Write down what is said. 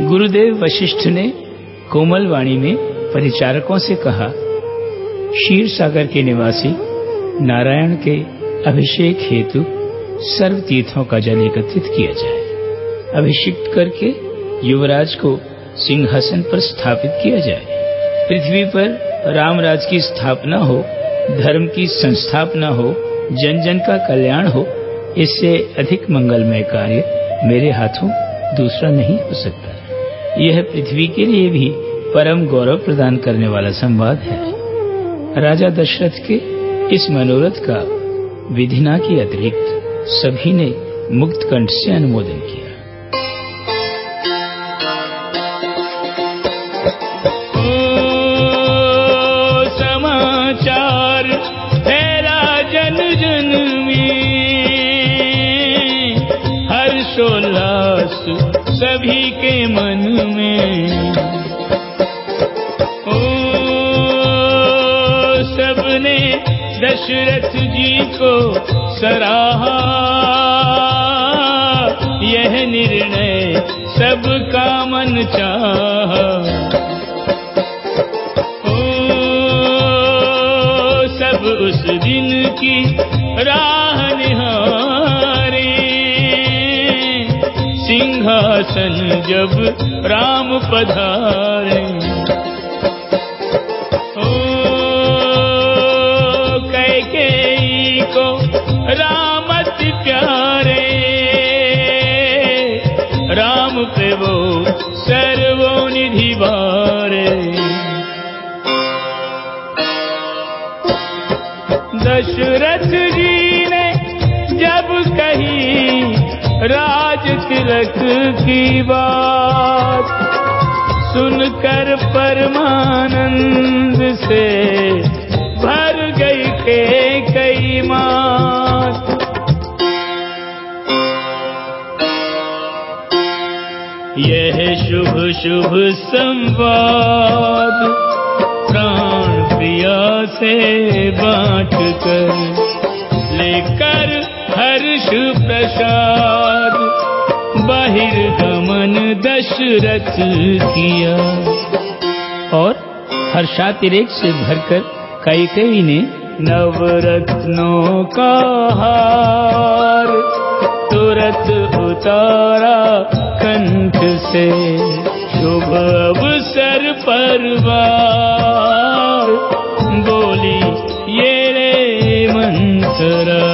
गुरुदेव वशिष्ठ ने कोमल वाणी में परिचारकों से कहा, क्षीर सागर के निवासी, नारायण के अभिषेक हेतु सर्व तीर्थों का जल एकत्रित किया जाए। अभिषिक्त करके युवराज को सिंहासन पर स्थापित किया जाए। पृथ्वी पर रामराज की स्थापना हो, धर्म की संस्थापना हो जन जन का कल्याण हो, इससे अधिक मंगलमय कार्य मेरे हाथों दूसरा नहीं हो सकता। यह पृथ्वी के लिए भी परम गौरव प्रदान करने वाला संवाद है। राजा दशरथ के इस मनोरथ का विधिना के अतिरिक्त सभी ने मुक्त कंठ से अनुमोदन किया। समाचार हर्षोल्लास सभी के मन में। ओ, सबने दशरथ जी को सराहा। यह निर्णय सबका मन चाहा। सब उस दिन की राह निहारे। सिंहासन जब राम पधारे। ओ कैकेयी को रामत प्यारे। राम पे वो सर्वोनिधि बारे। दशरथ राज तिलक की बात सुनकर परमानंद से भर गई के कई मात। यह शुभ शुभ संवाद, प्राण प्रिया से बांट कर लेकर हर्ष प्रसाद, बहिर्गमन दशरथ किया। और हर्षातिरेक से भरकर कैकई ने नवरत्नों का हार तुरत उतारा कंठ से। शुभ अवसर पर बोली, ये रे मंत्रा